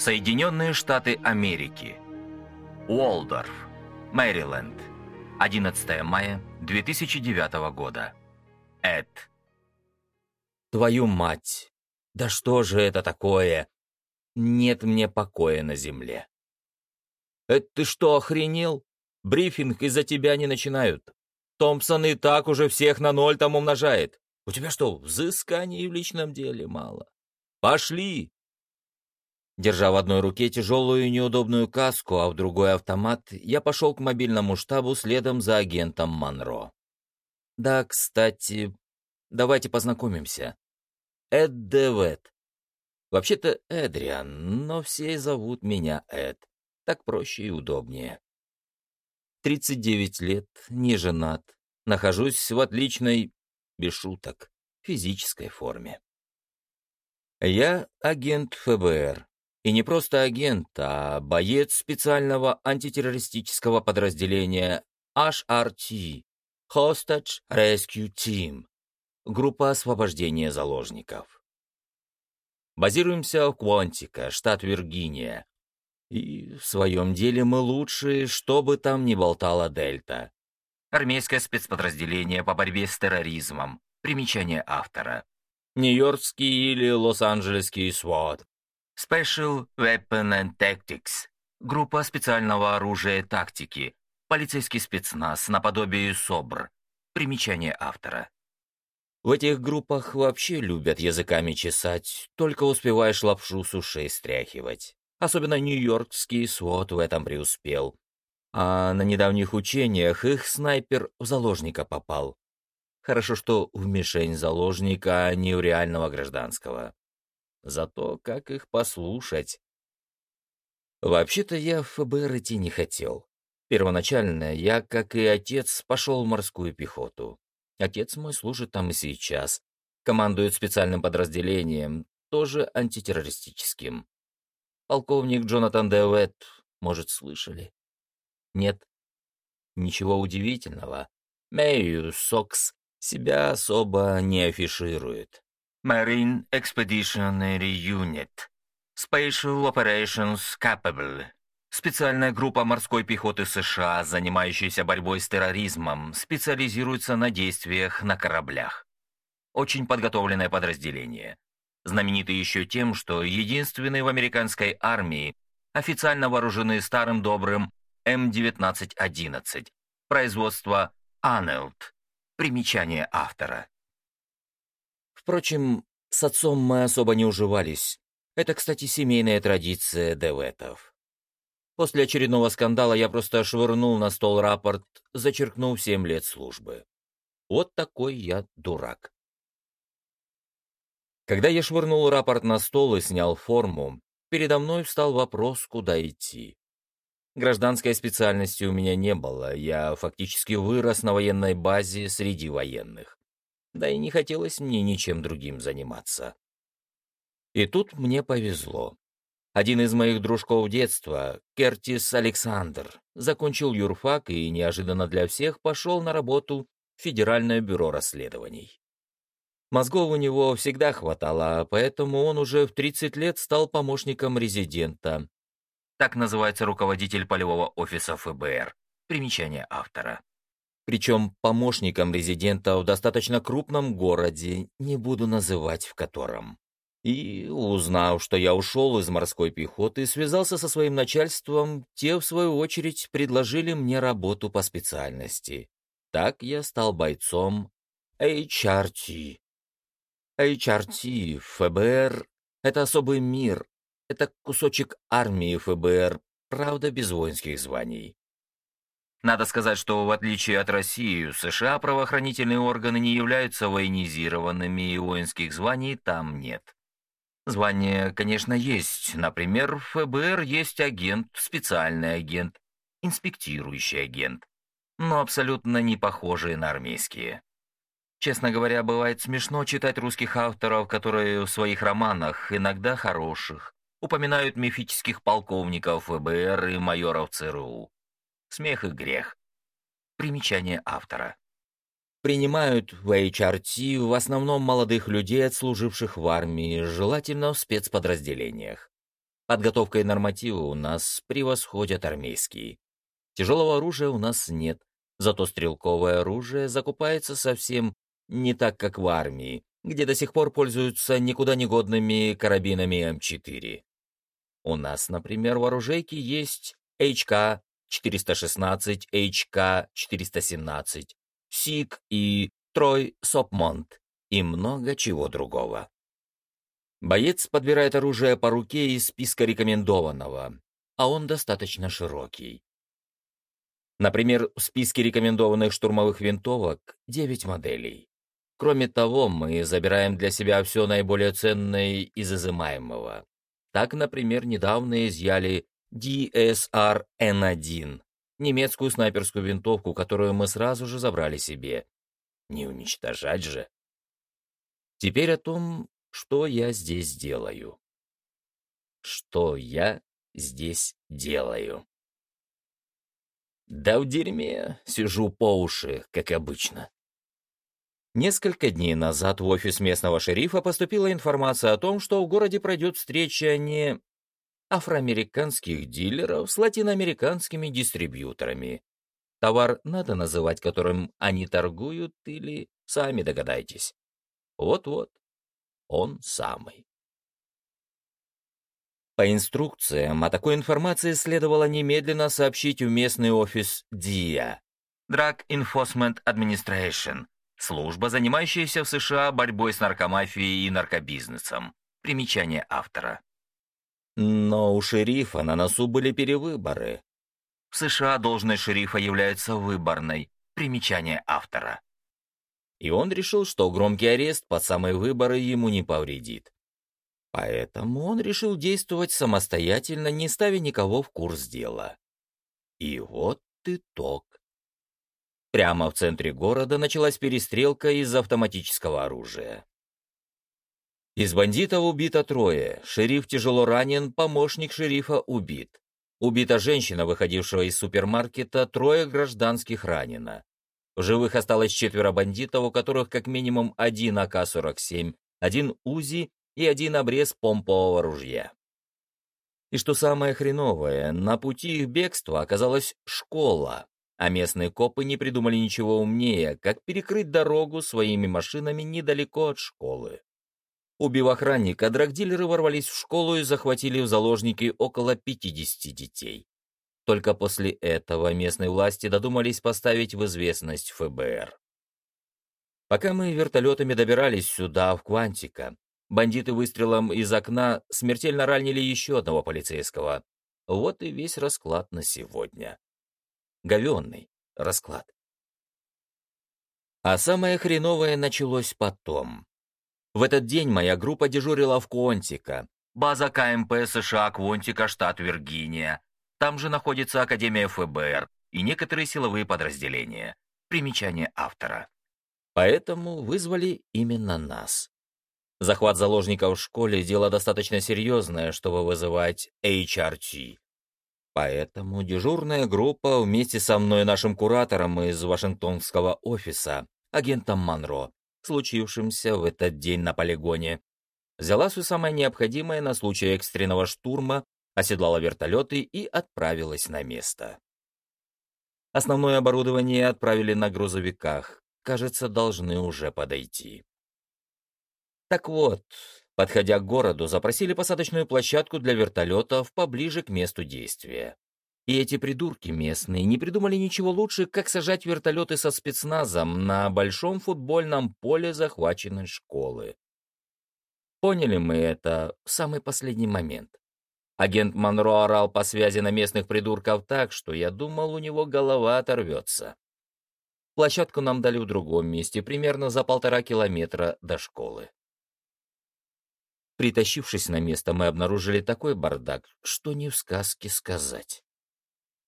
Соединенные Штаты Америки. Уолдорф, Мэриленд. 11 мая 2009 года. Эд. Твою мать! Да что же это такое? Нет мне покоя на земле. Это ты что, охренел? Брифинг из-за тебя не начинают. Томпсон и так уже всех на ноль там умножает. У тебя что, взысканий в личном деле мало? Пошли!» Держа в одной руке тяжелую и неудобную каску, а в другой автомат, я пошел к мобильному штабу следом за агентом Монро. «Да, кстати, давайте познакомимся. Эд Девет. Вообще-то Эдриан, но все зовут меня Эд. Так проще и удобнее. 39 лет, не женат, нахожусь в отличной, без шуток, физической форме. Я агент ФБР. И не просто агент, а боец специального антитеррористического подразделения HRT – Hostage Rescue Team – группа освобождения заложников. Базируемся в Квантика, штат Виргиния, и в своем деле мы лучшие, что бы там ни болтала Дельта. Армейское спецподразделение по борьбе с терроризмом. Примечание автора. Нью-Йоркский или Лос-Анджелесский СВОТ. Special Weapon and Tactics. Группа специального оружия и тактики. Полицейский спецназ наподобие СОБР. Примечание автора. В этих группах вообще любят языками чесать, только успеваешь лапшу с ушей стряхивать. Особенно нью-йоркский свод в этом преуспел. А на недавних учениях их снайпер в заложника попал. Хорошо, что в мишень заложника, а не у реального гражданского. Зато как их послушать? Вообще-то я в ФБР идти не хотел. Первоначально я, как и отец, пошел в морскую пехоту. Отец мой служит там и сейчас. Командует специальным подразделением, тоже антитеррористическим. Полковник Джонатан Девет, может, слышали? Нет? Ничего удивительного. Мэйю Сокс себя особо не афиширует. Marine Expeditionary Unit. Special Operations Capable. Специальная группа морской пехоты США, занимающаяся борьбой с терроризмом, специализируется на действиях на кораблях. Очень подготовленное подразделение знамениты еще тем, что единственные в американской армии официально вооружены старым добрым М1911, производства Анелт, примечание автора. Впрочем, с отцом мы особо не уживались. Это, кстати, семейная традиция Деветов. После очередного скандала я просто швырнул на стол рапорт, зачеркнув семь лет службы. Вот такой я дурак. Когда я швырнул рапорт на стол и снял форму, передо мной встал вопрос, куда идти. Гражданской специальности у меня не было, я фактически вырос на военной базе среди военных. Да и не хотелось мне ничем другим заниматься. И тут мне повезло. Один из моих дружков детства, Кертис Александр, закончил юрфак и неожиданно для всех пошел на работу в Федеральное бюро расследований. Мозгов у него всегда хватало, поэтому он уже в 30 лет стал помощником резидента. Так называется руководитель полевого офиса ФБР. Примечание автора. Причем помощником резидента в достаточно крупном городе, не буду называть в котором. И, узнав, что я ушел из морской пехоты, связался со своим начальством, те, в свою очередь, предложили мне работу по специальности. Так я стал бойцом HRT, HRT, ФБР — это особый мир, это кусочек армии ФБР, правда, без воинских званий. Надо сказать, что в отличие от России, США правоохранительные органы не являются военизированными и воинских званий там нет. Звания, конечно, есть. Например, в ФБР есть агент, специальный агент, инспектирующий агент, но абсолютно не похожие на армейские. Честно говоря, бывает смешно читать русских авторов, которые в своих романах, иногда хороших, упоминают мифических полковников ФБР и майоров ЦРУ. Смех и грех. Примечание автора. Принимают в HRT в основном молодых людей, отслуживших в армии, желательно в спецподразделениях. Подготовка и нормативы у нас превосходят армейские. Тяжелого оружия у нас нет, зато стрелковое оружие закупается совсем не так, как в армии, где до сих пор пользуются никуда не годными карабинами М4. У нас, например, в оружейке есть HK-416, HK-417, СИК и Трой Сопмонт и много чего другого. Боец подбирает оружие по руке из списка рекомендованного, а он достаточно широкий. Например, в списке рекомендованных штурмовых винтовок 9 моделей. Кроме того, мы забираем для себя все наиболее ценное из изымаемого. Так, например, недавно изъяли DSR-N1, немецкую снайперскую винтовку, которую мы сразу же забрали себе. Не уничтожать же. Теперь о том, что я здесь делаю. Что я здесь делаю? Да в дерьме сижу по уши, как обычно. Несколько дней назад в офис местного шерифа поступила информация о том, что в городе пройдет встреча не афроамериканских дилеров с латиноамериканскими дистрибьюторами. Товар надо называть, которым они торгуют, или сами догадайтесь. Вот-вот, он самый. По инструкциям о такой информации следовало немедленно сообщить в местный офис ДИА. Drug Enforcement Administration, Служба, занимающаяся в США борьбой с наркомафией и наркобизнесом. Примечание автора. Но у шерифа на носу были перевыборы. В США должность шерифа является выборной. Примечание автора. И он решил, что громкий арест под самые выборы ему не повредит. Поэтому он решил действовать самостоятельно, не ставя никого в курс дела. И вот итог. Прямо в центре города началась перестрелка из автоматического оружия. Из бандитов убито трое, шериф тяжело ранен, помощник шерифа убит. Убита женщина, выходившая из супермаркета, трое гражданских ранено. В живых осталось четверо бандитов, у которых как минимум один АК-47, один УЗИ и один обрез помпового ружья. И что самое хреновое, на пути их бегства оказалась школа, а местные копы не придумали ничего умнее, как перекрыть дорогу своими машинами недалеко от школы. Убив охранника, драгдилеры ворвались в школу и захватили в заложники около 50 детей. Только после этого местные власти додумались поставить в известность ФБР. Пока мы вертолетами добирались сюда, в Квантика, бандиты выстрелом из окна смертельно ранили еще одного полицейского. Вот и весь расклад на сегодня говенный расклад. А самое хреновое началось потом. В этот день моя группа дежурила в Куонтика, база КМП США Квонтика, штат Виргиния. Там же находится Академия ФБР и некоторые силовые подразделения. Примечание автора. Поэтому вызвали именно нас. Захват заложников в школе – дело достаточно серьезное, чтобы вызывать HRT. Поэтому дежурная группа вместе со мной и нашим куратором из Вашингтонского офиса, агентом Монро, случившимся в этот день на полигоне, взяла все самое необходимое на случай экстренного штурма, оседлала вертолеты и отправилась на место. Основное оборудование отправили на грузовиках, кажется, должны уже подойти. Так вот, Подходя к городу, запросили посадочную площадку для вертолетов поближе к месту действия. И эти придурки местные не придумали ничего лучше, как сажать вертолеты со спецназом на большом футбольном поле захваченной школы. Поняли мы это в самый последний момент. Агент Монро орал по связи на местных придурков так, что я думал, у него голова оторвется. Площадку нам дали в другом месте, примерно за полтора километра до школы. Притащившись на место, мы обнаружили такой бардак, что не в сказке сказать.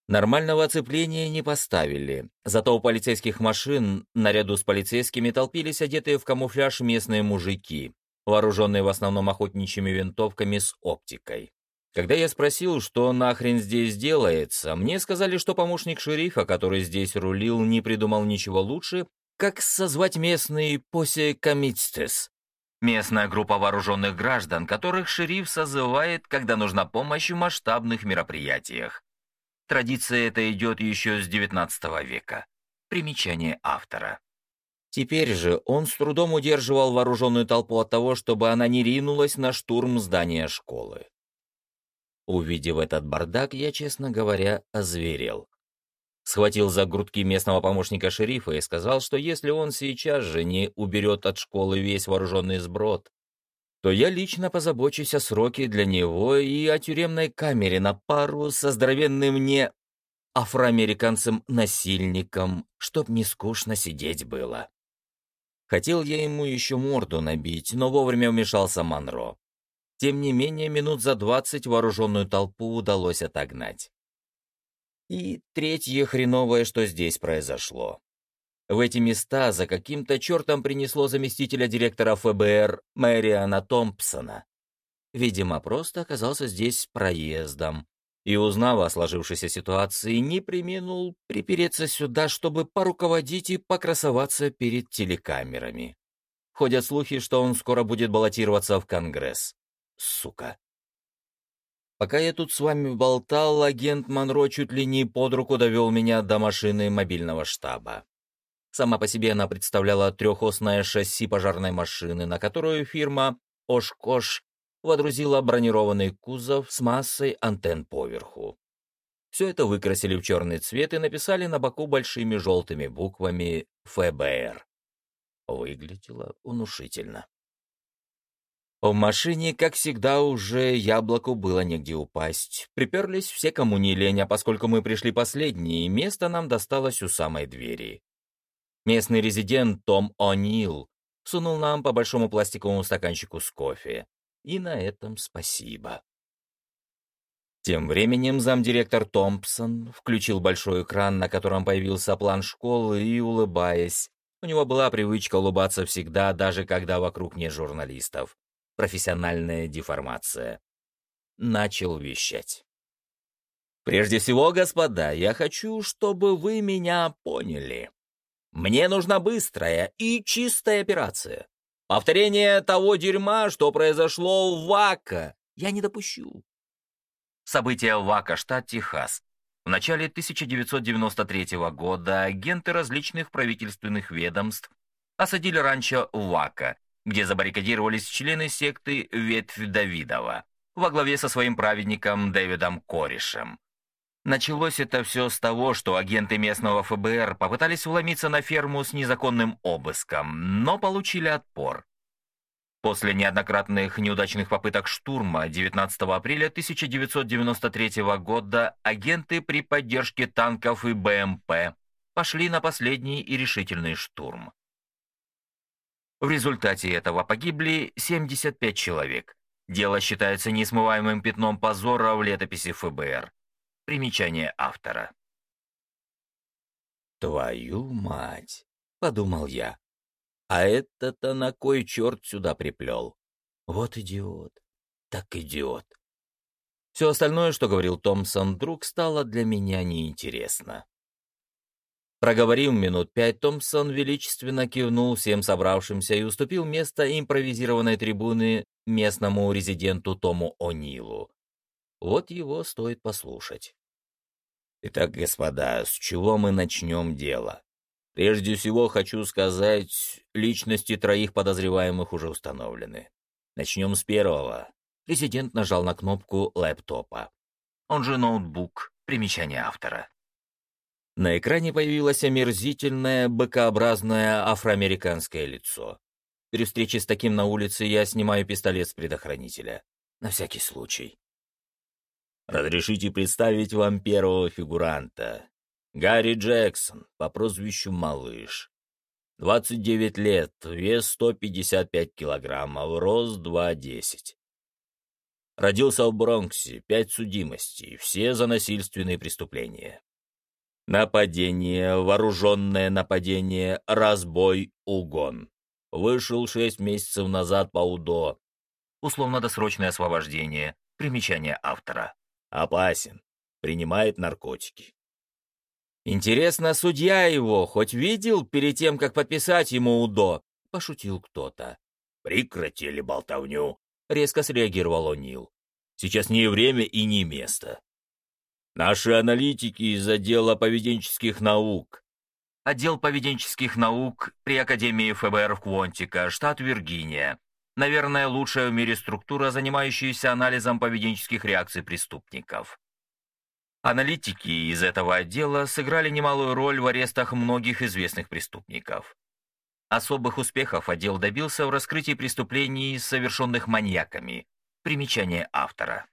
Нормального оцепления не поставили, зато у полицейских машин, наряду с полицейскими, толпились одетые в камуфляж местные мужики, вооруженные в основном охотничьими винтовками с оптикой. Когда я спросил, что нахрен здесь делается, мне сказали, что помощник шерифа, который здесь рулил, не придумал ничего лучше, как созвать местный посе комитстес? Местная группа вооруженных граждан, которых шериф созывает, когда нужна помощь в масштабных мероприятиях. Традиция эта идет еще с XIX века. Примечание автора. Теперь же он с трудом удерживал вооруженную толпу от того, чтобы она не ринулась на штурм здания школы. Увидев этот бардак, я, честно говоря, озверел. Схватил за грудки местного помощника шерифа и сказал, что если он сейчас же не уберет от школы весь вооруженный сброд, то я лично позабочусь о сроке для него и о тюремной камере на пару со здоровенным мне афроамериканцем-насильником, чтоб не скучно сидеть было. Хотел я ему еще морду набить, но вовремя вмешался Монро. Тем не менее, минут за двадцать вооруженную толпу удалось отогнать. И третье хреновое, что здесь произошло. В эти места за каким-то чертом принесло заместителя директора ФБР Мэриана Томпсона. Видимо, просто оказался здесь проездом. И, узнав о сложившейся ситуации, не применул припереться сюда, чтобы поруководить и покрасоваться перед телекамерами. Ходят слухи, что он скоро будет баллотироваться в Конгресс. Сука. Пока я тут с вами болтал, агент Монро чуть ли не под руку довел меня до машины мобильного штаба. Сама по себе она представляла трехосное шасси пожарной машины, на которую фирма «Ошкош» водрузила бронированный кузов с массой антенн поверху. Все это выкрасили в черный цвет и написали на боку большими желтыми буквами «ФБР». Выглядело внушительно. В машине, как всегда, уже яблоку было негде упасть. Приперлись все, кому не лень, а поскольку мы пришли последние, место нам досталось у самой двери. Местный резидент Том О'Нил сунул нам по большому пластиковому стаканчику с кофе. И на этом спасибо. Тем временем замдиректор Томпсон включил большой экран, на котором появился план школы, и, улыбаясь, у него была привычка улыбаться всегда, даже когда вокруг нет журналистов профессиональная деформация. Начал вещать. Прежде всего, господа, я хочу, чтобы вы меня поняли. Мне нужна быстрая и чистая операция. Повторение того дерьма, что произошло в Вака, я не допущу. События в Вака, штат Техас. В начале 1993 года агенты различных правительственных ведомств осадили ранчо Вака, где забаррикадировались члены секты Ветвь Давидова во главе со своим праведником Дэвидом Корешем. Началось это все с того, что агенты местного ФБР попытались вломиться на ферму с незаконным обыском, но получили отпор. После неоднократных неудачных попыток штурма 19 апреля 1993 года агенты при поддержке танков и БМП пошли на последний и решительный штурм. В результате этого погибли 75 человек. Дело считается несмываемым пятном позора в летописи ФБР. Примечание автора. «Твою мать!» — подумал я. «А это-то на кой черт сюда приплел? Вот идиот, так идиот!» Все остальное, что говорил Томпсон, вдруг стало для меня неинтересно. Проговорив минут пять, Томпсон величественно кивнул всем собравшимся и уступил место импровизированной трибуны местному резиденту Тому О'Нилу. Вот его стоит послушать. Итак, господа, с чего мы начнем дело? Прежде всего, хочу сказать, личности троих подозреваемых уже установлены. Начнем с первого. Резидент нажал на кнопку лэптопа. Он же ноутбук. Примечание автора. На экране появилось омерзительное, быкообразное афроамериканское лицо. При встрече с таким на улице я снимаю пистолет с предохранителя. На всякий случай. Разрешите представить вам первого фигуранта. Гарри Джексон, по прозвищу Малыш. 29 лет, вес 155 килограммов, рост 2,10. Родился в Бронксе, пять судимостей, все за насильственные преступления. Нападение, вооруженное нападение, разбой, угон. Вышел шесть месяцев назад по УДО. Условно-досрочное освобождение. Примечание автора. Опасен. Принимает наркотики. Интересно, судья его хоть видел перед тем, как подписать ему УДО? Пошутил кто-то. Прекратили болтовню. Резко среагировал О'Нил. Сейчас не время и не место. Наши аналитики из отдела поведенческих наук. Отдел поведенческих наук при Академии ФБР в Квонтика, штат Виргиния. Наверное, лучшая в мире структура, занимающаяся анализом поведенческих реакций преступников. Аналитики из этого отдела сыграли немалую роль в арестах многих известных преступников. Особых успехов отдел добился в раскрытии преступлений, совершенных маньяками. Примечание автора.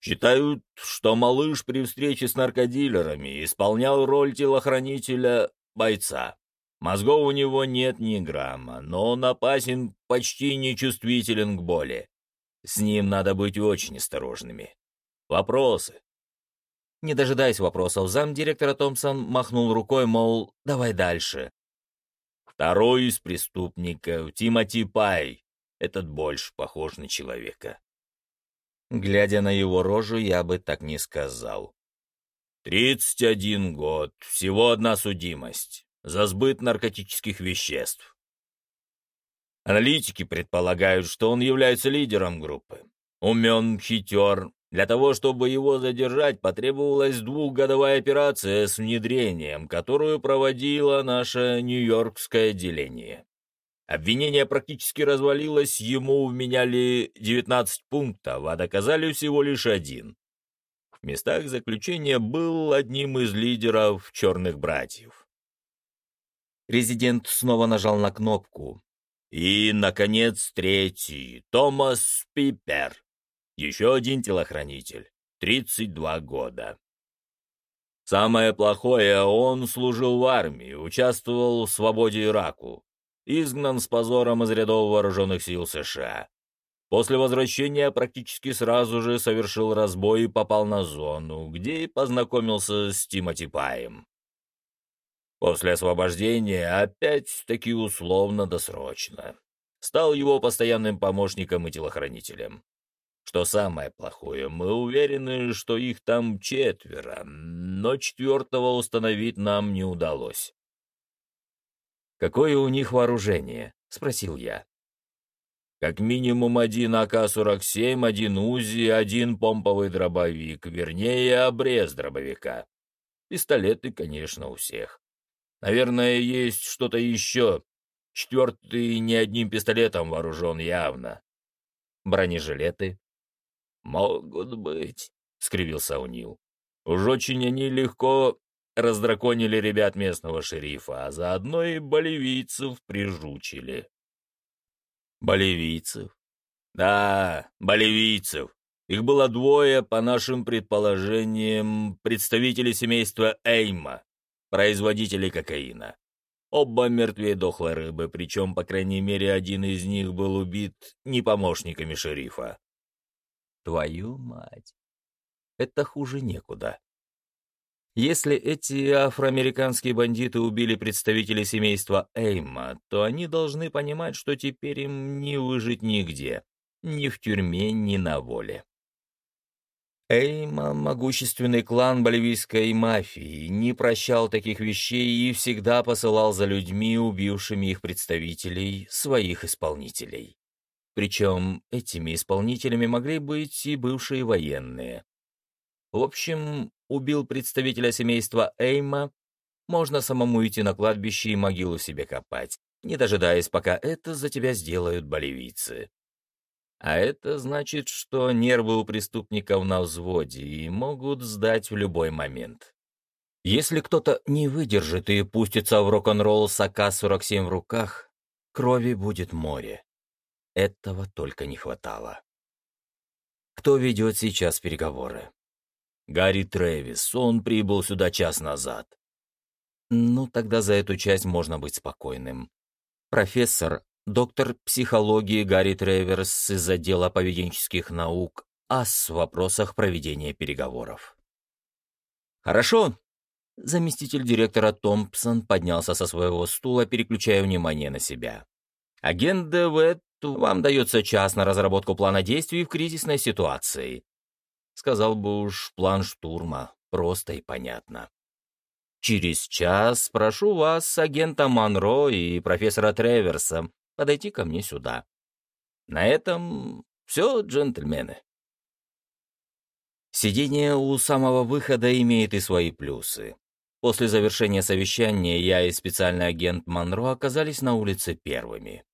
Считают, что малыш при встрече с наркодилерами исполнял роль телохранителя-бойца. Мозгов у него нет ни грамма, но он опасен, почти нечувствителен к боли. С ним надо быть очень осторожными. Вопросы? Не дожидаясь вопросов, замдиректора Томпсон махнул рукой, мол, давай дальше. Второй из преступников, Тимоти Пай. Этот больше похож на человека. Глядя на его рожу, я бы так не сказал. Тридцать один год, всего одна судимость. За сбыт наркотических веществ. Аналитики предполагают, что он является лидером группы. Умен, хитер, для того, чтобы его задержать, потребовалась двухгодовая операция с внедрением, которую проводило наше нью-йоркское отделение. Обвинение практически развалилось, ему вменяли 19 пунктов, а доказали всего лишь один. В местах заключения был одним из лидеров «Черных братьев». Резидент снова нажал на кнопку. И, наконец, третий, Томас Пипер. Еще один телохранитель. 32 года. Самое плохое, он служил в армии, участвовал в свободе Ираку. Изгнан с позором из рядов вооруженных сил США. После возвращения практически сразу же совершил разбой и попал на зону, где и познакомился с Тимоти Паем. После освобождения опять-таки условно-досрочно. Стал его постоянным помощником и телохранителем. Что самое плохое, мы уверены, что их там четверо, но четвертого установить нам не удалось. «Какое у них вооружение?» — спросил я. «Как минимум один АК-47, один УЗИ, один помповый дробовик, вернее, обрез дробовика. Пистолеты, конечно, у всех. Наверное, есть что-то еще. Четвертый не одним пистолетом вооружен явно. Бронежилеты?» «Могут быть», — скривился Унил. «Уж очень они легко раздраконили ребят местного шерифа, а заодно и боливийцев прижучили». «Боливийцев?» «Да, боливийцев. Их было двое, по нашим предположениям, представители семейства Эйма, производители кокаина. Оба мертвее дохлой рыбы, причем, по крайней мере, один из них был убит не помощниками шерифа. Твою мать! Это хуже некуда. Если эти афроамериканские бандиты убили представителей семейства Эйма, то они должны понимать, что теперь им не выжить нигде, ни в тюрьме, ни на воле. Эйма, могущественный клан боливийской мафии, не прощал таких вещей и всегда посылал за людьми, убившими их представителей, своих исполнителей. Причем этими исполнителями могли быть и бывшие военные. В общем, убил представителя семейства Эйма, можно самому идти на кладбище и могилу себе копать, не дожидаясь, пока это за тебя сделают боливийцы. А это значит, что нервы у преступников на взводе и могут сдать в любой момент. Если кто-то не выдержит и пустится в рок-н-ролл с АК-47 в руках, крови будет море. Этого только не хватало. Кто ведет сейчас переговоры? Гарри Трэвис. Он прибыл сюда час назад. Ну, тогда за эту часть можно быть спокойным. Профессор, доктор психологии Гарри Трэверс из отдела поведенческих наук, ас в вопросах проведения переговоров. Хорошо. Заместитель директора Томпсон поднялся со своего стула, переключая внимание на себя. Агент ДВ вам дается час на разработку плана действий в кризисной ситуации. Сказал бы уж план штурма, просто и понятно. Через час прошу вас, агента Монро и профессора Треверса, подойти ко мне сюда. На этом все, джентльмены. Сидение у самого выхода имеет и свои плюсы. После завершения совещания я и специальный агент Монро оказались на улице первыми.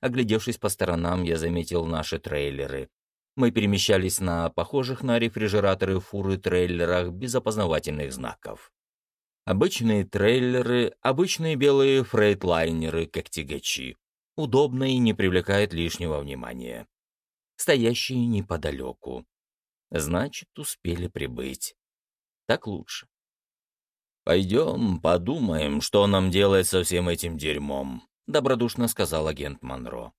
Оглядевшись по сторонам, я заметил наши трейлеры. Мы перемещались на похожих на рефрижераторы фуры трейлерах без опознавательных знаков. Обычные трейлеры, обычные белые фрейтлайнеры, как тягачи. Удобно и не привлекает лишнего внимания. Стоящие неподалеку. Значит, успели прибыть. Так лучше. «Пойдем, подумаем, что нам делать со всем этим дерьмом», — добродушно сказал агент Монро.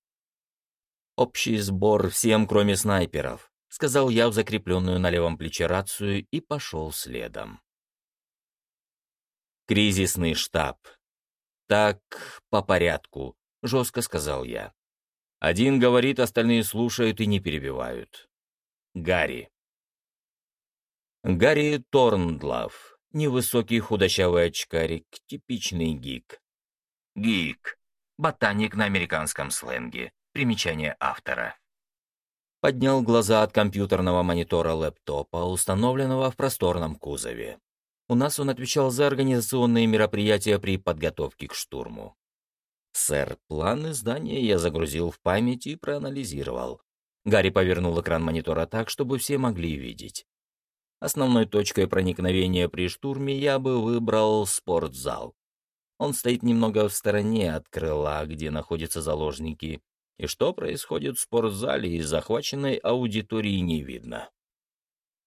«Общий сбор всем, кроме снайперов», — сказал я в закрепленную на левом плече рацию и пошел следом. «Кризисный штаб. Так, по порядку», — жестко сказал я. Один говорит, остальные слушают и не перебивают. Гарри. Гарри Торндлав. Невысокий худощавый очкарик, типичный гик. Гик. Ботаник на американском сленге. Примечание автора. Поднял глаза от компьютерного монитора лэптопа, установленного в просторном кузове. У нас он отвечал за организационные мероприятия при подготовке к штурму. «Сэр, план издания я загрузил в память и проанализировал». Гарри повернул экран монитора так, чтобы все могли видеть. Основной точкой проникновения при штурме я бы выбрал спортзал. Он стоит немного в стороне от крыла, где находятся заложники, и что происходит в спортзале из захваченной аудитории не видно.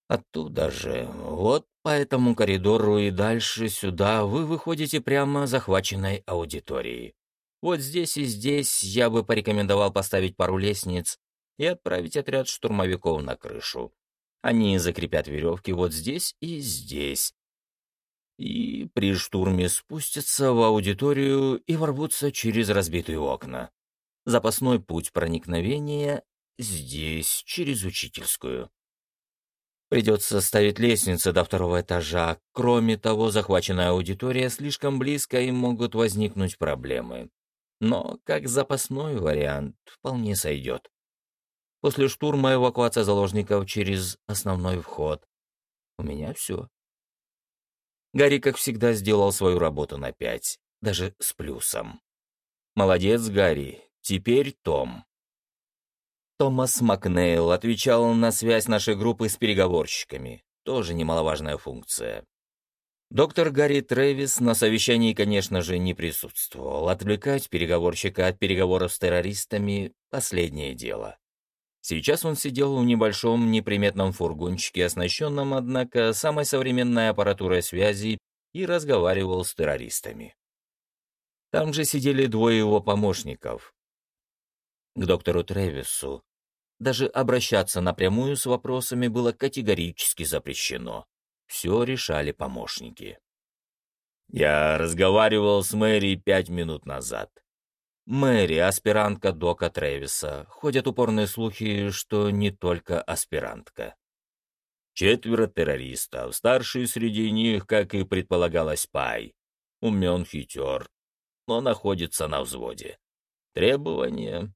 Оттуда же, вот по этому коридору и дальше сюда вы выходите прямо захваченной аудитории. Вот здесь и здесь я бы порекомендовал поставить пару лестниц и отправить отряд штурмовиков на крышу. Они закрепят веревки вот здесь и здесь. И при штурме спустятся в аудиторию и ворвутся через разбитые окна. Запасной путь проникновения здесь, через учительскую. Придется ставить лестницы до второго этажа. Кроме того, захваченная аудитория слишком близко, и могут возникнуть проблемы. Но как запасной вариант вполне сойдет. После штурма эвакуация заложников через основной вход. У меня все. Гарри, как всегда, сделал свою работу на пять, даже с плюсом. Молодец, Гарри. Теперь Том. Томас Макнейл отвечал на связь нашей группы с переговорщиками. Тоже немаловажная функция. Доктор Гарри Трэвис на совещании, конечно же, не присутствовал. Отвлекать переговорщика от переговоров с террористами — последнее дело. Сейчас он сидел в небольшом неприметном фургончике, оснащенном, однако, самой современной аппаратурой связи, и разговаривал с террористами. Там же сидели двое его помощников. К доктору Трэвису даже обращаться напрямую с вопросами было категорически запрещено. Все решали помощники. Я разговаривал с Мэри пять минут назад. Мэри, аспирантка Дока Трэвиса. Ходят упорные слухи, что не только аспирантка. Четверо террористов, старший среди них, как и предполагалось, Пай. Умен хитер, но находится на взводе. Требования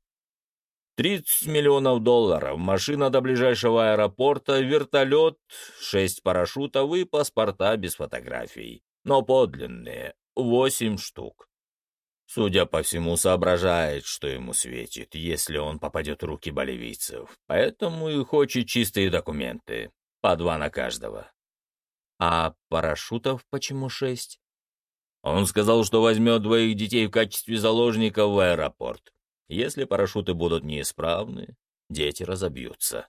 30 миллионов долларов, машина до ближайшего аэропорта, вертолет, шесть парашютов и паспорта без фотографий. Но подлинные, восемь штук. Судя по всему, соображает, что ему светит, если он попадет в руки боливийцев. Поэтому и хочет чистые документы. По два на каждого. А парашютов почему шесть? Он сказал, что возьмет двоих детей в качестве заложников в аэропорт. Если парашюты будут неисправны, дети разобьются.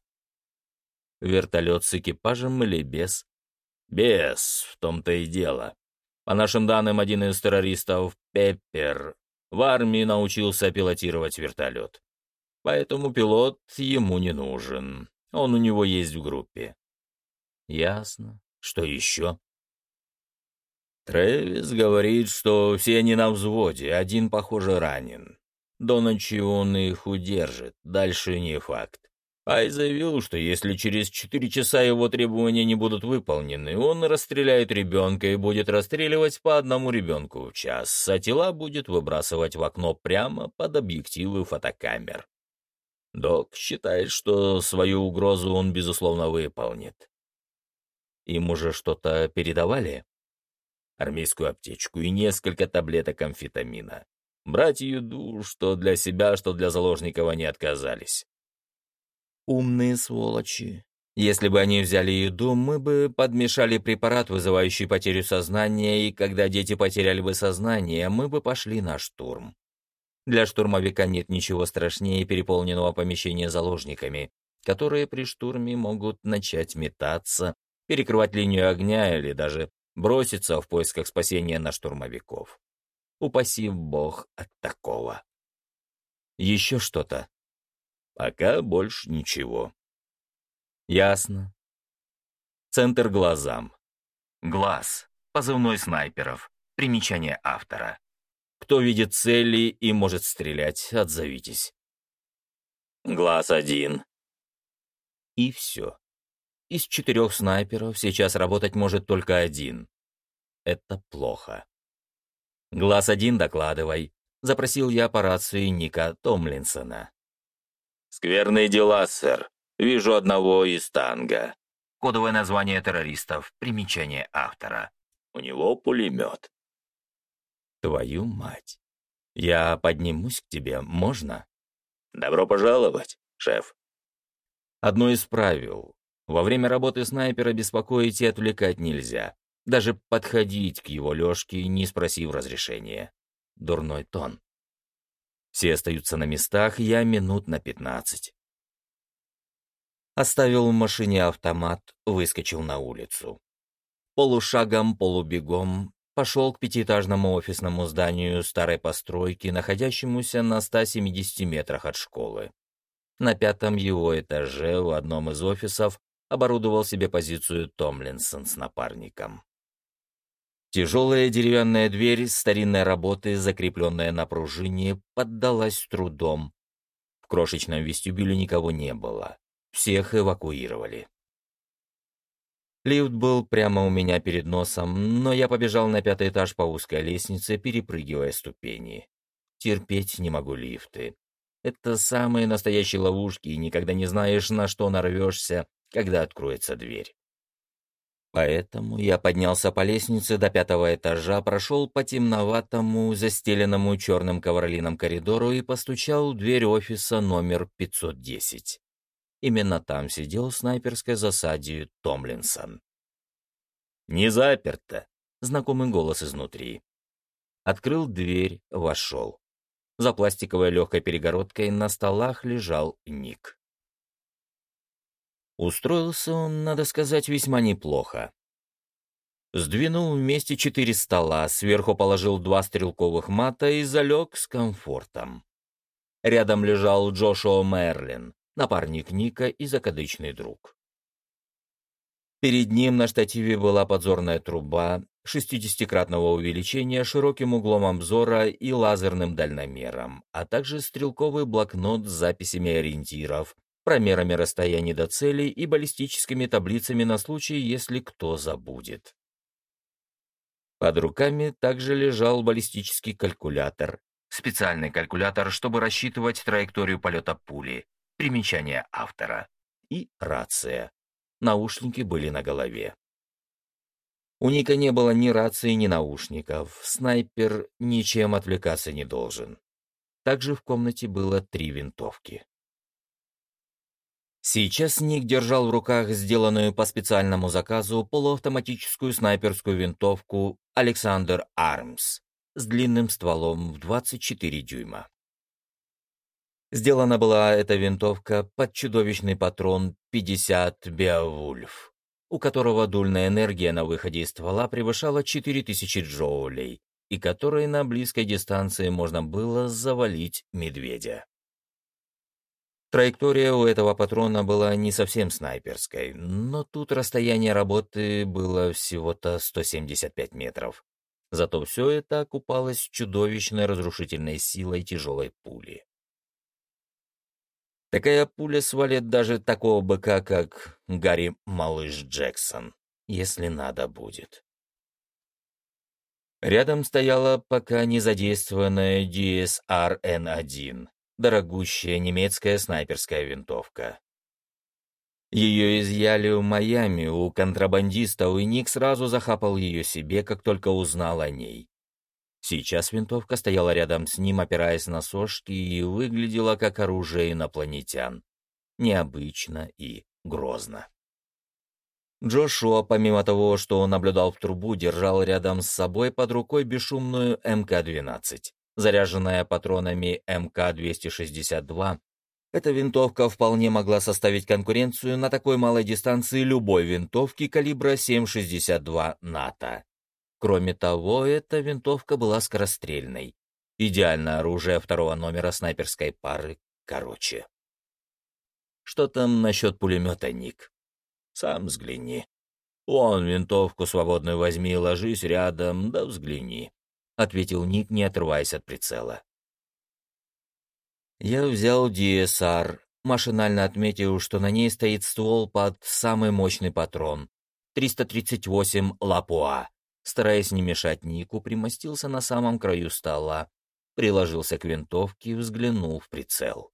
Вертолет с экипажем или без? Без, в том-то и дело. По нашим данным, один из террористов, Пеппер, в армии научился пилотировать вертолет. Поэтому пилот ему не нужен. Он у него есть в группе. Ясно. Что еще? Трэвис говорит, что все они на взводе, один, похоже, ранен. До ночи он их удержит, дальше не факт. Ай заявил, что если через четыре часа его требования не будут выполнены, он расстреляет ребенка и будет расстреливать по одному ребенку в час, а тела будет выбрасывать в окно прямо под объективы фотокамер. Док считает, что свою угрозу он, безусловно, выполнит. Им уже что-то передавали? Армейскую аптечку и несколько таблеток амфетамина. Брать еду, что для себя, что для заложников, они отказались. Умные сволочи. Если бы они взяли еду, мы бы подмешали препарат, вызывающий потерю сознания, и когда дети потеряли бы сознание, мы бы пошли на штурм. Для штурмовика нет ничего страшнее переполненного помещения заложниками, которые при штурме могут начать метаться, перекрывать линию огня или даже броситься в поисках спасения на штурмовиков. Упаси бог от такого. Еще что-то. Пока больше ничего. Ясно. Центр глазам. Глаз. Позывной снайперов. Примечание автора. Кто видит цели и может стрелять, отзовитесь. Глаз один. И все. Из четырех снайперов сейчас работать может только один. Это плохо. «Глаз один, докладывай», — запросил я по рации Ника Томлинсона. «Скверные дела, сэр. Вижу одного из танга». Кодовое название террористов. Примечание автора. У него пулемет. Твою мать. Я поднимусь к тебе, можно? Добро пожаловать, шеф. Одно из правил. Во время работы снайпера беспокоить и отвлекать нельзя. Даже подходить к его лёжке, не спросив разрешения. Дурной тон. Все остаются на местах, я минут на пятнадцать. Оставил в машине автомат, выскочил на улицу. Полушагом, полубегом пошел к пятиэтажному офисному зданию старой постройки, находящемуся на 170 метрах от школы. На пятом его этаже в одном из офисов оборудовал себе позицию Томлинсон с напарником. Тяжелая деревянная дверь старинной работы, закрепленная на пружине, поддалась трудом. В крошечном вестибюле никого не было. Всех эвакуировали. Лифт был прямо у меня перед носом, но я побежал на пятый этаж по узкой лестнице, перепрыгивая ступени. Терпеть не могу лифты. Это самые настоящие ловушки, и никогда не знаешь, на что нарвешься, когда откроется дверь. Поэтому я поднялся по лестнице до пятого этажа, прошел по темноватому, застеленному черным ковролином коридору и постучал в дверь офиса номер 510. Именно там сидел в снайперской засаде Томлинсон. «Не заперто!» — знакомый голос изнутри. Открыл дверь, вошел. За пластиковой легкой перегородкой на столах лежал Ник. Устроился он, надо сказать, весьма неплохо. Сдвинул вместе четыре стола, сверху положил два стрелковых мата и залег с комфортом. Рядом лежал Джошуа Мерлин, напарник Ника и закадычный друг. Перед ним на штативе была подзорная труба, 60-кратного увеличения широким углом обзора и лазерным дальномером, а также стрелковый блокнот с записями ориентиров, промерами расстояний до целей и баллистическими таблицами на случай, если кто забудет. Под руками также лежал баллистический калькулятор. Специальный калькулятор, чтобы рассчитывать траекторию полета пули. Примечание автора. И рация. Наушники были на голове. У Ника не было ни рации, ни наушников. Снайпер ничем отвлекаться не должен. Также в комнате было три винтовки. Сейчас Ник держал в руках сделанную по специальному заказу полуавтоматическую снайперскую винтовку «Александр Армс» с длинным стволом в 24 дюйма. Сделана была эта винтовка под чудовищный патрон 50 «Беовульф», у которого дульная энергия на выходе из ствола превышала 4000 джоулей, и которой на близкой дистанции можно было завалить медведя. Траектория у этого патрона была не совсем снайперской, но тут расстояние работы было всего-то 175 метров. Зато все это окупалось чудовищной разрушительной силой тяжелой пули. Такая пуля свалит даже такого быка, как Гарри Малыш Джексон, если надо будет. Рядом стояла пока не задействованная DSR-N1, дорогущая немецкая снайперская винтовка. Ее изъяли в Майами у контрабандистов, и Ник сразу захапал ее себе, как только узнал о ней. Сейчас винтовка стояла рядом с ним, опираясь на сошки, и выглядела как оружие инопланетян. Необычно и грозно. Джошуа, помимо того, что он наблюдал в трубу, держал рядом с собой под рукой бесшумную МК-12. Заряженная патронами МК-262, эта винтовка вполне могла составить конкуренцию на такой малой дистанции любой винтовки калибра 7,62 НАТО. Кроме того, эта винтовка была скорострельной. Идеальное оружие второго номера снайперской пары, короче. Что там насчет пулемета, Ник? Сам взгляни. Вон винтовку свободную возьми и ложись рядом, да взгляни, — ответил Ник, не отрываясь от прицела. Я взял DSR, машинально отметил, что на ней стоит ствол под самый мощный патрон — 338 Лапуа стараясь не мешать Нику, примостился на самом краю стола, приложился к винтовке и взглянул в прицел.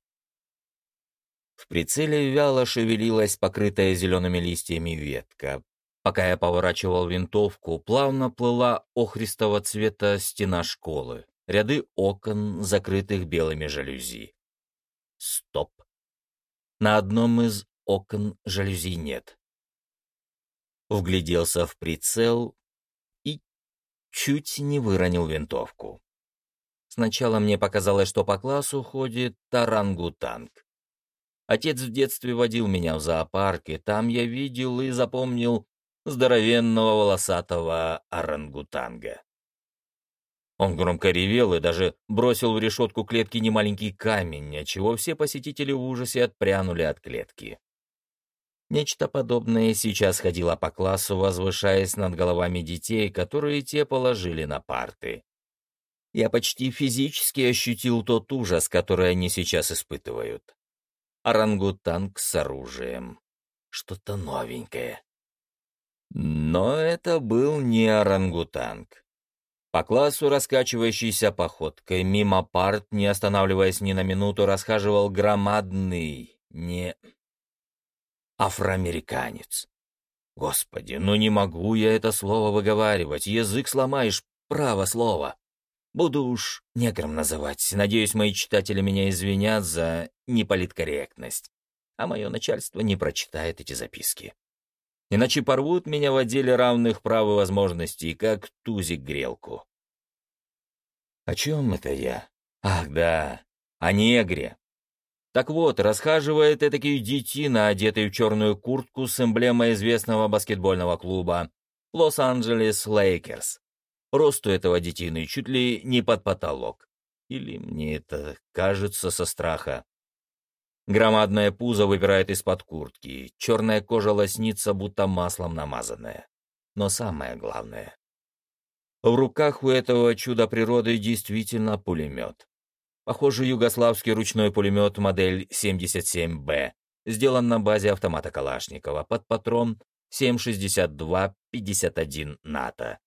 В прицеле вяло шевелилась покрытая зелеными листьями ветка. Пока я поворачивал винтовку, плавно плыла охристого цвета стена школы, ряды окон, закрытых белыми жалюзи. Стоп. На одном из окон жалюзи нет. Вгляделся в прицел чуть не выронил винтовку. Сначала мне показалось, что по классу ходит тарангутанг. Отец в детстве водил меня в зоопарк, и там я видел и запомнил здоровенного волосатого орангутанга. Он громко ревел и даже бросил в решетку клетки немаленький камень, отчего все посетители в ужасе отпрянули от клетки. Нечто подобное сейчас ходило по классу, возвышаясь над головами детей, которые те положили на парты. Я почти физически ощутил тот ужас, который они сейчас испытывают. Орангутанг с оружием. Что-то новенькое. Но это был не орангутанг. По классу, раскачивающейся походкой, мимо парт, не останавливаясь ни на минуту, расхаживал громадный, не афроамериканец. Господи, ну не могу я это слово выговаривать, язык сломаешь, право слово. Буду уж негром называть. Надеюсь, мои читатели меня извинят за неполиткорректность, а мое начальство не прочитает эти записки. Иначе порвут меня в отделе равных прав и возможностей, как тузик грелку. О чем это я? Ах, да, о негре. Так вот, расхаживает этакий детина, одетый в черную куртку с эмблемой известного баскетбольного клуба «Лос-Анджелес Лейкерс». Росту этого детины чуть ли не под потолок. Или мне это кажется со страха. Громадное пузо выпирает из-под куртки, черная кожа лоснится, будто маслом намазанная. Но самое главное. В руках у этого чуда природы действительно пулемет. Похоже, югославский ручной пулемет модель 77Б, сделан на базе автомата Калашникова под патрон 7,62-51 НАТО.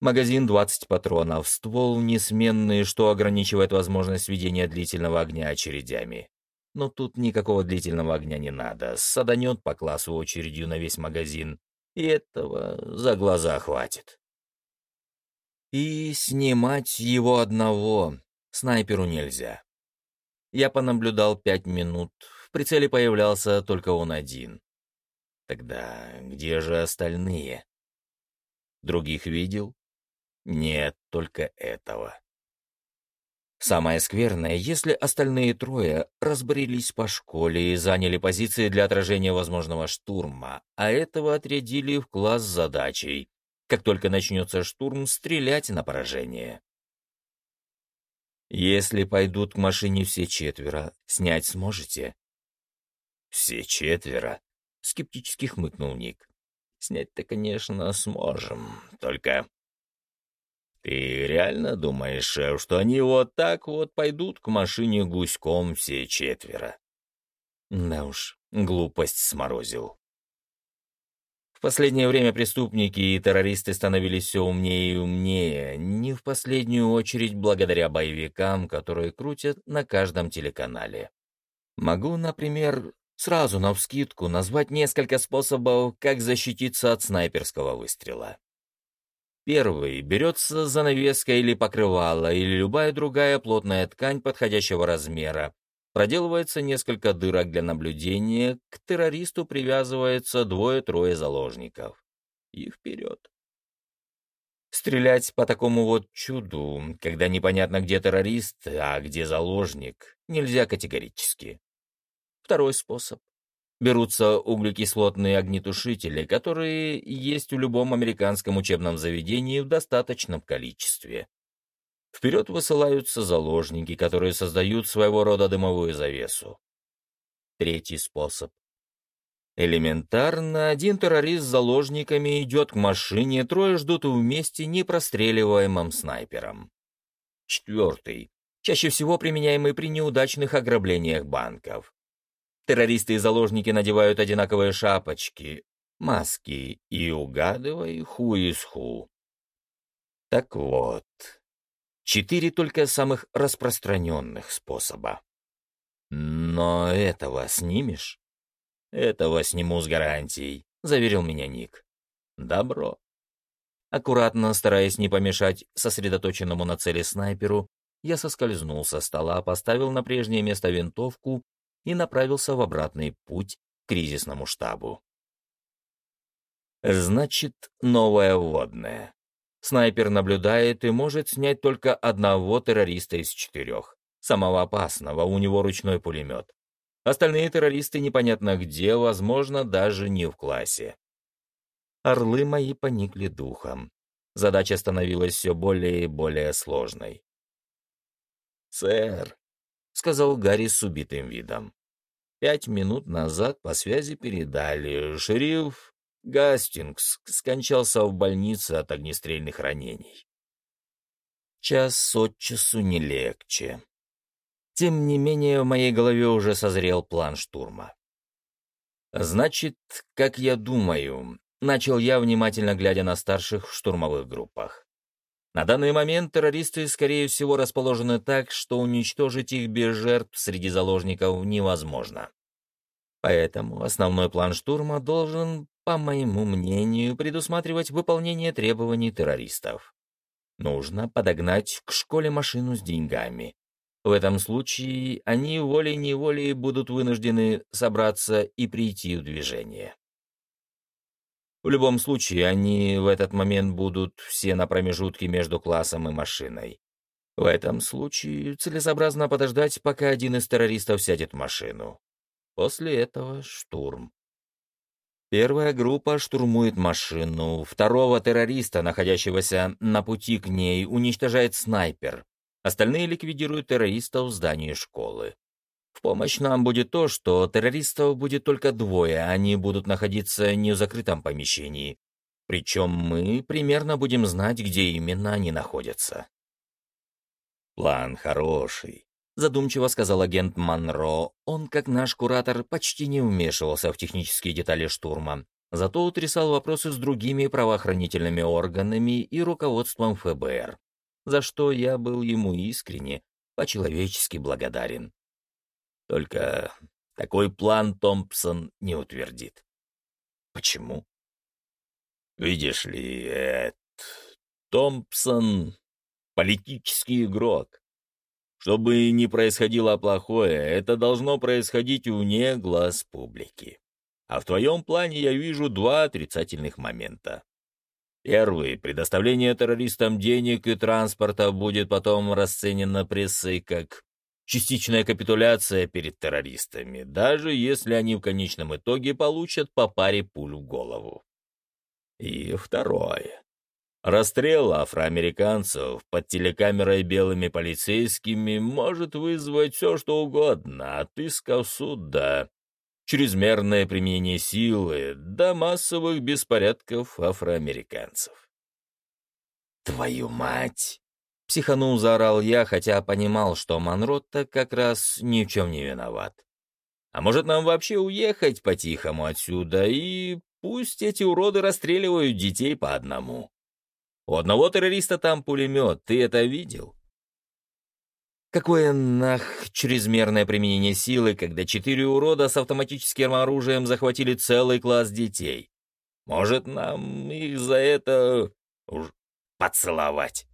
Магазин 20 патронов, ствол несменный, что ограничивает возможность ведения длительного огня очередями. Но тут никакого длительного огня не надо, саданет по классу очередью на весь магазин, и этого за глаза хватит. И снимать его одного Снайперу нельзя. Я понаблюдал пять минут. В прицеле появлялся только он один. Тогда где же остальные? Других видел? Нет, только этого. Самое скверное, если остальные трое разбрелись по школе и заняли позиции для отражения возможного штурма, а этого отрядили в класс задачей, как только начнется штурм, стрелять на поражение. Если пойдут к машине все четверо, снять сможете? Все четверо? Скептически хмыкнул Ник. Снять-то, конечно, сможем, только... Ты реально думаешь, что они вот так вот пойдут к машине гуськом все четверо? Да уж, глупость сморозил. В последнее время преступники и террористы становились все умнее и умнее, не в последнюю очередь благодаря боевикам, которые крутят на каждом телеканале. Могу, например, сразу навскидку назвать несколько способов, как защититься от снайперского выстрела. Первый берется занавеска или покрывало, или любая другая плотная ткань подходящего размера, Проделывается несколько дырок для наблюдения, к террористу привязывается двое-трое заложников. И вперед. Стрелять по такому вот чуду, когда непонятно, где террорист, а где заложник, нельзя категорически. Второй способ. Берутся углекислотные огнетушители, которые есть в любом американском учебном заведении в достаточном количестве. Вперед высылаются заложники, которые создают своего рода дымовую завесу. Третий способ. Элементарно, один террорист с заложниками идет к машине, трое ждут вместе непростреливаемым снайпером. Четвертый. Чаще всего применяемый при неудачных ограблениях банков. Террористы и заложники надевают одинаковые шапочки, маски и угадывай ху из ху. Так вот, Четыре только самых распространенных способа. Но этого снимешь? Этого сниму с гарантией, заверил меня Ник. Добро. Аккуратно, стараясь не помешать сосредоточенному на цели снайперу, я соскользнул со стола, поставил на прежнее место винтовку и направился в обратный путь к кризисному штабу. Значит, новая вводная. Снайпер наблюдает и может снять только одного террориста из четырех. Самого опасного, у него ручной пулемет. Остальные террористы непонятно где, возможно, даже не в классе. Орлы мои поникли духом. Задача становилась все более и более сложной. «Сэр», — сказал Гарри с убитым видом, — «пять минут назад по связи передали. Шериф Гастингс скончался в больнице от огнестрельных ранений. Час от часу не легче. Тем не менее, в моей голове уже созрел план штурма. «Значит, как я думаю», — начал я, внимательно глядя на старших в штурмовых группах. На данный момент террористы, скорее всего, расположены так, что уничтожить их без жертв среди заложников невозможно. Поэтому основной план штурма должен по моему мнению, предусматривать выполнение требований террористов. Нужно подогнать к школе машину с деньгами. В этом случае они волей-неволей будут вынуждены собраться и прийти в движение. В любом случае, они в этот момент будут все на промежутке между классом и машиной. В этом случае целесообразно подождать, пока один из террористов сядет в машину. После этого штурм. Первая группа штурмует машину, второго террориста, находящегося на пути к ней, уничтожает снайпер. Остальные ликвидируют террористов в здании школы. В помощь нам будет то, что террористов будет только двое, они будут находиться не в закрытом помещении. Причем мы примерно будем знать, где именно они находятся. План хороший задумчиво сказал агент Монро. Он, как наш куратор, почти не вмешивался в технические детали штурма, зато утрясал вопросы с другими правоохранительными органами и руководством ФБР, за что я был ему искренне, по-человечески благодарен. Только такой план Томпсон не утвердит. Почему? Видишь ли, Эд, Томпсон — политический игрок. Что бы ни происходило плохое, это должно происходить вне глаз публики. А в твоем плане я вижу два отрицательных момента. Первый — предоставление террористам денег и транспорта будет потом расценено прессой как частичная капитуляция перед террористами, даже если они в конечном итоге получат по паре пуль в голову. И второе. Расстрел афроамериканцев под телекамерой белыми полицейскими может вызвать все, что угодно, от иска суда, чрезмерное применение силы до массовых беспорядков афроамериканцев. «Твою мать!» — психанул заорал я, хотя понимал, что Монротто как раз ни в чем не виноват. А может, нам вообще уехать по-тихому отсюда, и пусть эти уроды расстреливают детей по одному. У одного террориста там пулемет, ты это видел? Какое нах чрезмерное применение силы, когда четыре урода с автоматическим оружием захватили целый класс детей? Может, нам их за это уж поцеловать?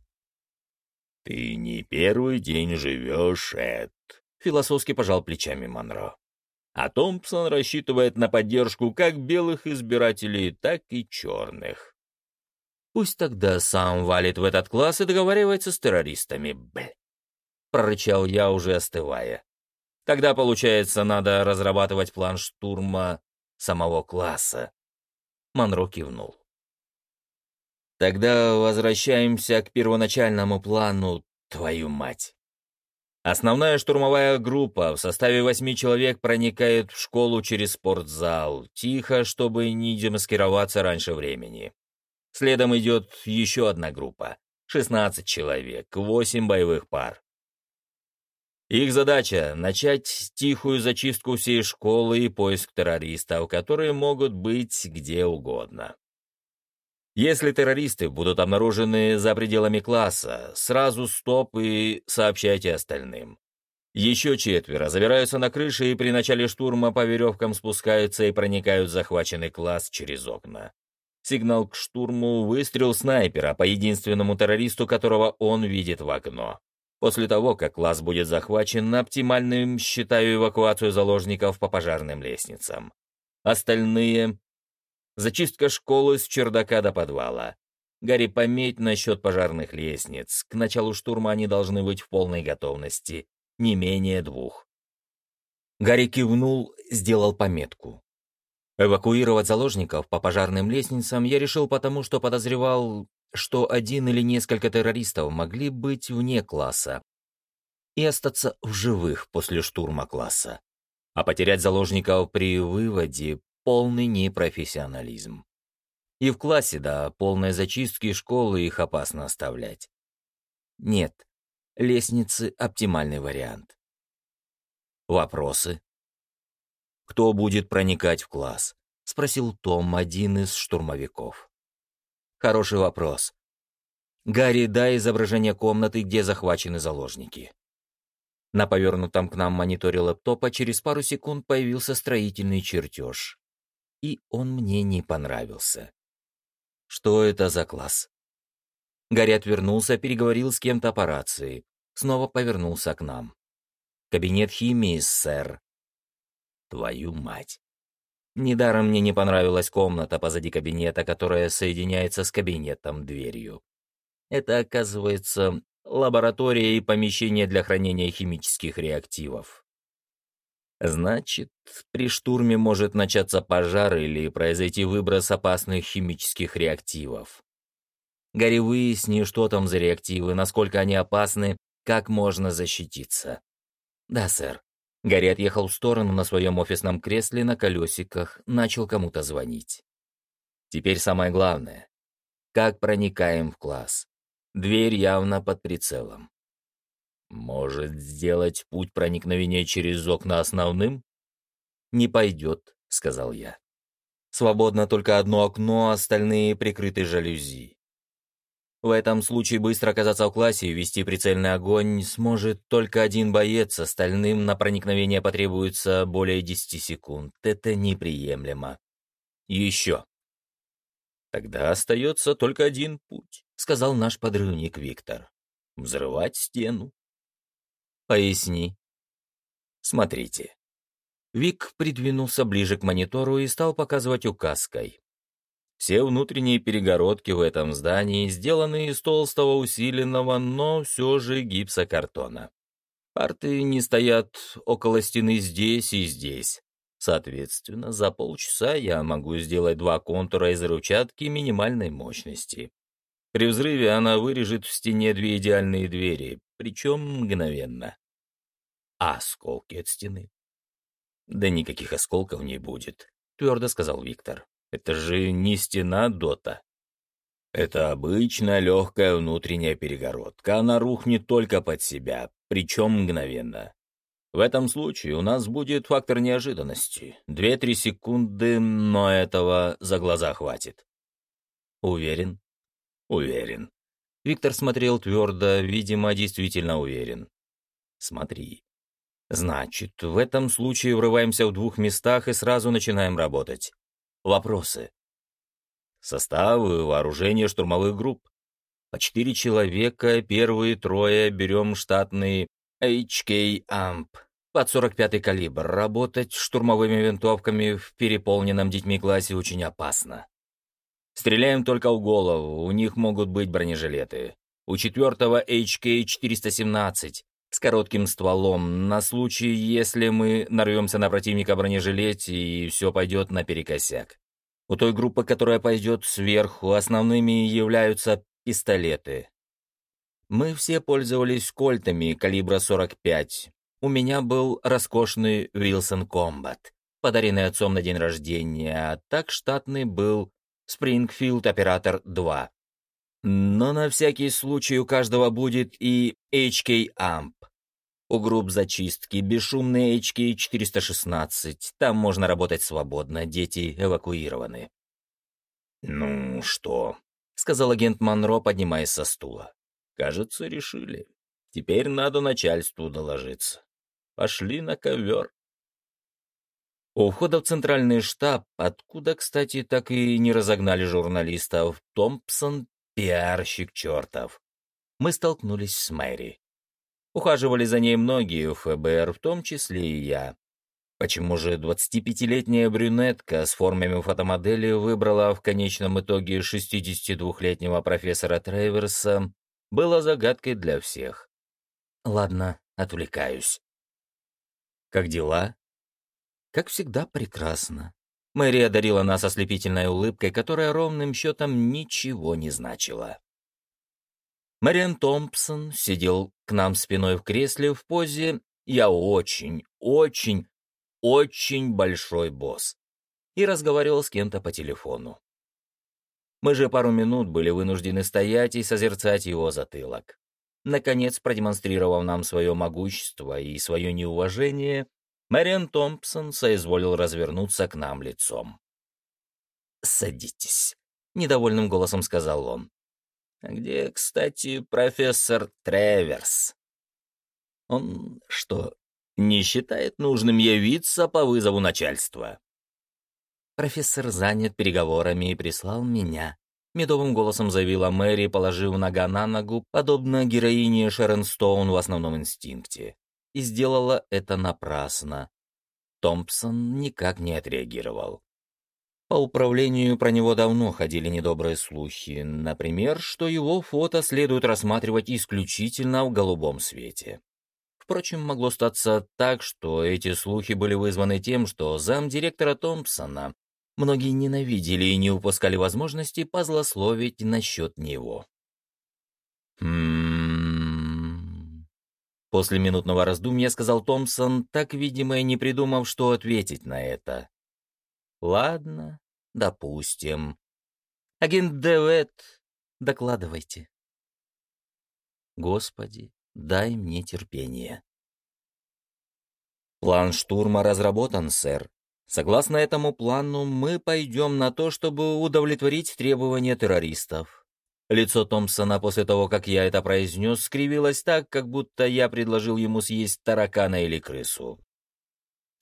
«Ты не первый день живешь, Эд», — философски пожал плечами Монро. А Томпсон рассчитывает на поддержку как белых избирателей, так и черных. Пусть тогда сам валит в этот класс и договаривается с террористами, блядь прорычал я, уже остывая. Тогда, получается, надо разрабатывать план штурма самого класса. Монро кивнул. Тогда возвращаемся к первоначальному плану, твою мать. Основная штурмовая группа в составе восьми человек проникает в школу через спортзал, тихо, чтобы не демаскироваться раньше времени. Следом идет еще одна группа, 16 человек, восемь боевых пар. Их задача — начать тихую зачистку всей школы и поиск террористов, которые могут быть где угодно. Если террористы будут обнаружены за пределами класса, сразу стоп и сообщайте остальным. Еще четверо забираются на крыши и при начале штурма по веревкам спускаются и проникают в захваченный класс через окна. Сигнал к штурму — выстрел снайпера по единственному террористу, которого он видит в окно. После того, как класс будет захвачен, оптимальным считаю эвакуацию заложников по пожарным лестницам. Остальные — зачистка школы с чердака до подвала. Гарри, пометь насчет пожарных лестниц. К началу штурма они должны быть в полной готовности. Не менее двух. Гарри кивнул, сделал пометку. Эвакуировать заложников по пожарным лестницам я решил потому, что подозревал, что один или несколько террористов могли быть вне класса и остаться в живых после штурма класса. А потерять заложников при выводе — полный непрофессионализм. И в классе, да, полной зачистки школы их опасно оставлять. Нет, лестницы — оптимальный вариант. Вопросы? «Кто будет проникать в класс?» — спросил Том, один из штурмовиков. Хороший вопрос. Гарри, дай изображение комнаты, где захвачены заложники. На повернутом к нам мониторе лэптопа через пару секунд появился строительный чертеж. И он мне не понравился. Что это за класс? Гарри отвернулся, переговорил с кем-то по рации. Снова повернулся к нам. «Кабинет химии, сэр». «Твою мать!» Недаром мне не понравилась комната позади кабинета, которая соединяется с кабинетом дверью. Это, оказывается, лаборатория и помещение для хранения химических реактивов. Значит, при штурме может начаться пожар или произойти выброс опасных химических реактивов. Гарри, выясни, что там за реактивы, насколько они опасны, как можно защититься. Да, сэр. Гарри отъехал в сторону на своем офисном кресле на колесиках, начал кому-то звонить. Теперь самое главное. Как проникаем в класс? Дверь явно под прицелом. Может, сделать путь проникновения через окна основным? Не пойдет, сказал я. Свободно только одно окно, остальные прикрыты жалюзи. В этом случае быстро оказаться в классе и вести прицельный огонь сможет только один боец, остальным на проникновение потребуется более 10 секунд. Это неприемлемо. Еще. Тогда остается только один путь, сказал наш подрывник Виктор. Взрывать стену. Поясни. Смотрите. Вик придвинулся ближе к монитору и стал показывать указкой. Все внутренние перегородки в этом здании сделаны из толстого усиленного, но все же гипсокартона. Парты не стоят около стены здесь и здесь. Соответственно, за полчаса я могу сделать два контура из ручатки минимальной мощности. При взрыве она вырежет в стене две идеальные двери, причем мгновенно. А осколки от стены? Да никаких осколков не будет, твердо сказал Виктор. Это же не стена дота. Это обычная легкая внутренняя перегородка. Она рухнет только под себя, причем мгновенно. В этом случае у нас будет фактор неожиданности. Две-три секунды, но этого за глаза хватит. Уверен? Уверен. Виктор смотрел твердо, видимо, действительно уверен. Смотри. Значит, в этом случае врываемся в двух местах и сразу начинаем работать. Вопросы. Составы, вооружение штурмовых групп. По четыре человека, первые трое берем штатный HK AMP под 45-й калибр. Работать штурмовыми винтовками в переполненном детьми классе очень опасно. Стреляем только в голову, у них могут быть бронежилеты. У четвертого HK-417 с коротким стволом, на случай, если мы нарвемся на противника бронежилете и все пойдет наперекосяк. У той группы, которая пойдет сверху, основными являются пистолеты. Мы все пользовались кольтами калибра 45. У меня был роскошный Wilson Combat, подаренный отцом на день рождения, а так штатный был Springfield Оператор 2. Но на всякий случай у каждого будет и HK Amp. У групп зачистки бесшумные HK 416. Там можно работать свободно, дети эвакуированы. «Ну что?» — сказал агент Монро, поднимаясь со стула. «Кажется, решили. Теперь надо начальству доложиться. Пошли на ковер». У входа в центральный штаб, откуда, кстати, так и не разогнали журналистов, Томпсон — пиарщик чертов. Мы столкнулись с Мэри. Ухаживали за ней многие в ФБР, в том числе и я. Почему же 25-летняя брюнетка с формами фотомодели выбрала в конечном итоге 62-летнего профессора Трейверса, было загадкой для всех. Ладно, отвлекаюсь. Как дела? Как всегда, прекрасно. Мэри одарила нас ослепительной улыбкой, которая ровным счетом ничего не значила. Мэриан Томпсон сидел к нам спиной в кресле в позе «Я очень, очень, очень большой босс» и разговаривал с кем-то по телефону. Мы же пару минут были вынуждены стоять и созерцать его затылок. Наконец, продемонстрировав нам свое могущество и свое неуважение, Мэриан Томпсон соизволил развернуться к нам лицом. «Садитесь», — недовольным голосом сказал он. А где, кстати, профессор Треверс? Он что, не считает нужным явиться по вызову начальства? Профессор занят переговорами и прислал меня. Медовым голосом заявила Мэри, положив нога на ногу, подобно героине Шерон Стоун в основном инстинкте. И сделала это напрасно. Томпсон никак не отреагировал. По управлению про него давно ходили недобрые слухи, например, что его фото следует рассматривать исключительно в голубом свете. Впрочем, могло статься так, что эти слухи были вызваны тем, что замдиректора Томпсона многие ненавидели и не упускали возможности позлословить насчет него. «Хм...» После минутного раздумья сказал Томпсон, так, видимо, и не придумав, что ответить на это. Ладно, допустим. Агент Девет, докладывайте. Господи, дай мне терпение. План штурма разработан, сэр. Согласно этому плану, мы пойдем на то, чтобы удовлетворить требования террористов. Лицо Томпсона после того, как я это произнес, скривилось так, как будто я предложил ему съесть таракана или крысу.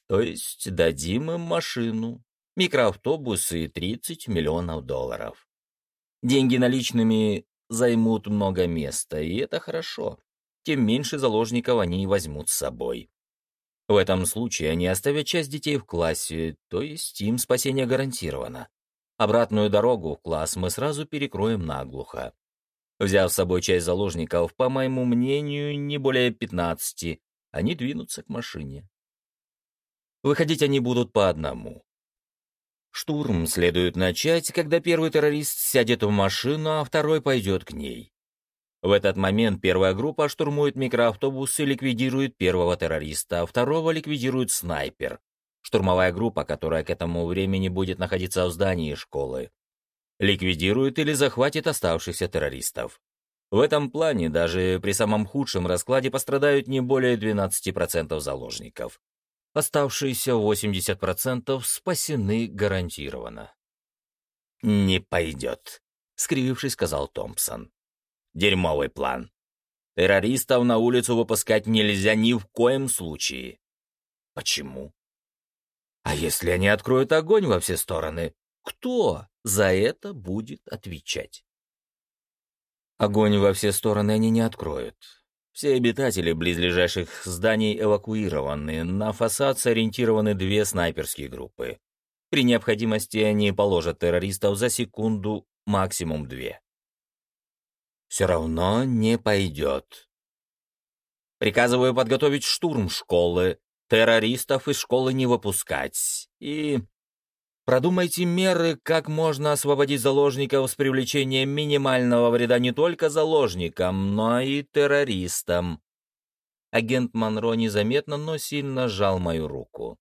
То есть дадим им машину, микроавтобусы и 30 миллионов долларов. Деньги наличными займут много места, и это хорошо. Тем меньше заложников они возьмут с собой. В этом случае они оставят часть детей в классе, то есть им спасение гарантировано. Обратную дорогу в класс мы сразу перекроем наглухо. Взяв с собой часть заложников, по моему мнению, не более 15, они двинутся к машине. Выходить они будут по одному. Штурм следует начать, когда первый террорист сядет в машину, а второй пойдет к ней. В этот момент первая группа штурмует микроавтобус и ликвидирует первого террориста, а второго ликвидирует снайпер. Штурмовая группа, которая к этому времени будет находиться в здании школы. Ликвидирует или захватит оставшихся террористов. В этом плане даже при самом худшем раскладе пострадают не более 12% заложников. Оставшиеся 80% спасены гарантированно. «Не пойдет», — скривившись, сказал Томпсон. «Дерьмовый план. Террористов на улицу выпускать нельзя ни в коем случае». «Почему?» «А если они откроют огонь во все стороны, кто за это будет отвечать?» Огонь во все стороны они не откроют. Все обитатели близлежащих зданий эвакуированы, на фасад сориентированы две снайперские группы. При необходимости они положат террористов за секунду, максимум две. Все равно не пойдет. Приказываю подготовить штурм школы, террористов из школы не выпускать и Продумайте меры, как можно освободить заложников с привлечением минимального вреда не только заложникам, но и террористам. Агент Монро незаметно, но сильно сжал мою руку.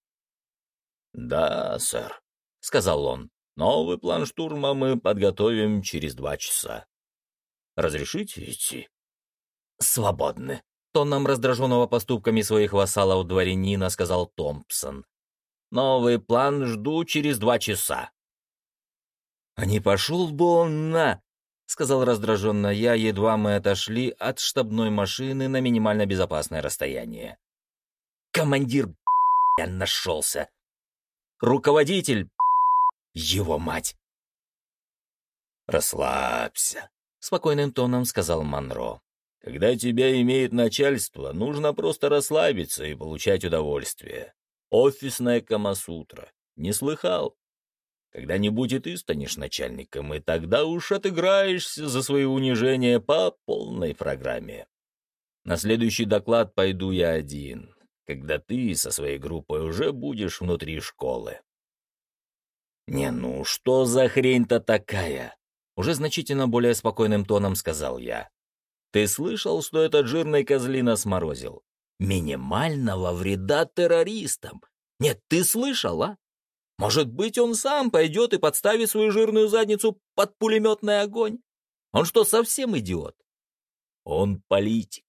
«Да, сэр», — сказал он, — «новый план штурма мы подготовим через два часа. Разрешите идти?» «Свободны», — тоном раздраженного поступками своих вассалов дворянина сказал Томпсон. Новый план жду через два часа. «А не пошел бы он на...» — сказал раздраженно я, едва мы отошли от штабной машины на минимально безопасное расстояние. «Командир, я нашелся! Руководитель, его мать!» «Расслабься», — спокойным тоном сказал Монро. «Когда тебя имеет начальство, нужно просто расслабиться и получать удовольствие. Офисная Камасутра. Не слыхал? Когда-нибудь и ты станешь начальником, и тогда уж отыграешься за свои унижения по полной программе. На следующий доклад пойду я один, когда ты со своей группой уже будешь внутри школы. «Не ну, что за хрень-то такая?» Уже значительно более спокойным тоном сказал я. «Ты слышал, что этот жирный козлина сморозил? минимального вреда террористам. Нет, ты слышал, а? Может быть, он сам пойдет и подставит свою жирную задницу под пулеметный огонь? Он что, совсем идиот? Он политик.